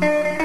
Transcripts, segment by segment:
Thank you.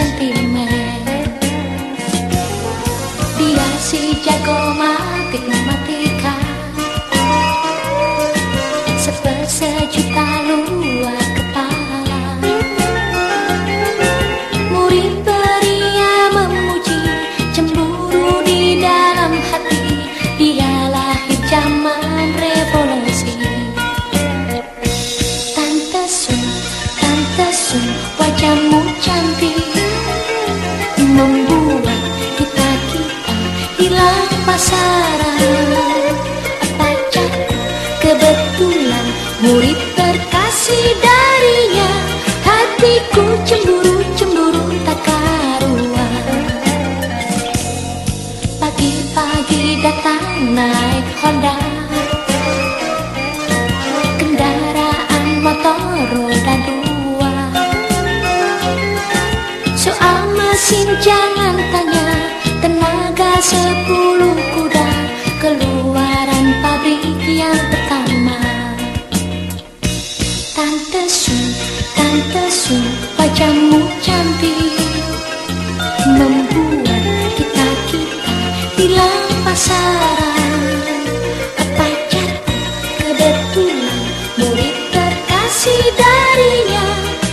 Sentimen Dia si jago matik-matika Hatiku cemburu-cemburu tak karuan Pagi-pagi datang naik Honda. Kendaraan motor roda dua. Soal mesin jangan tanya Tenaga sepuluh kuda. Keluaran pabrik yang pertama. Tante Sun, Tante Sun hilang pasaran Pacarku kebetulan Murid terkasih darinya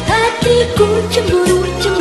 Hatiku cemburu-cemburu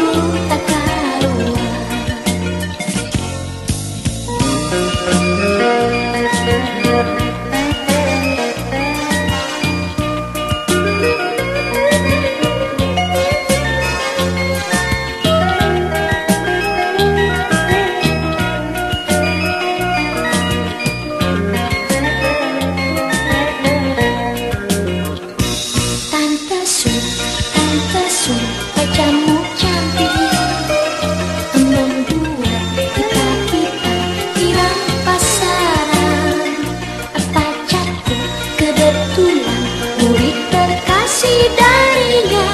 darinya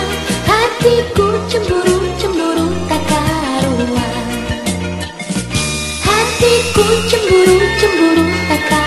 Hatiku cemburu, cemburu tak karuan Hatiku cemburu, cemburu tak karuan